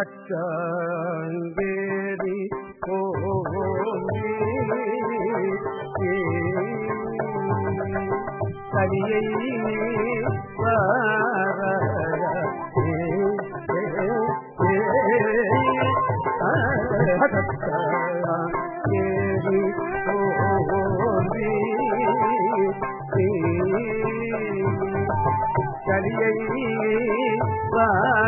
கச்சாங்கேரி போங்கி கலியை ஏறி போங்கி கலியை செத்தையார்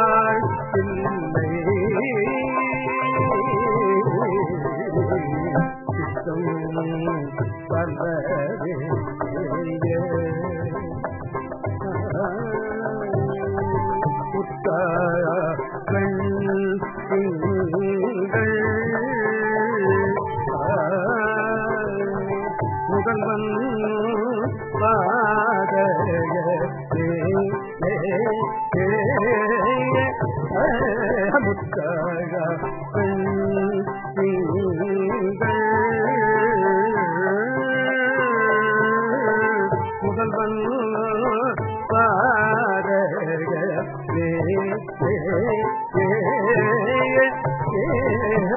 பல்லவே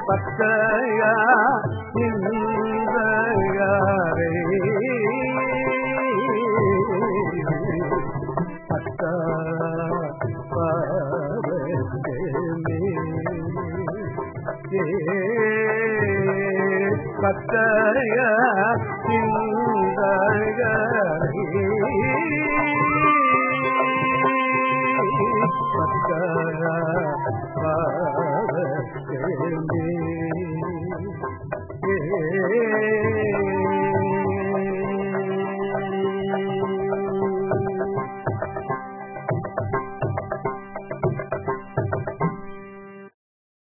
பத்தையா இந்தாரே பத்தா பத்தைய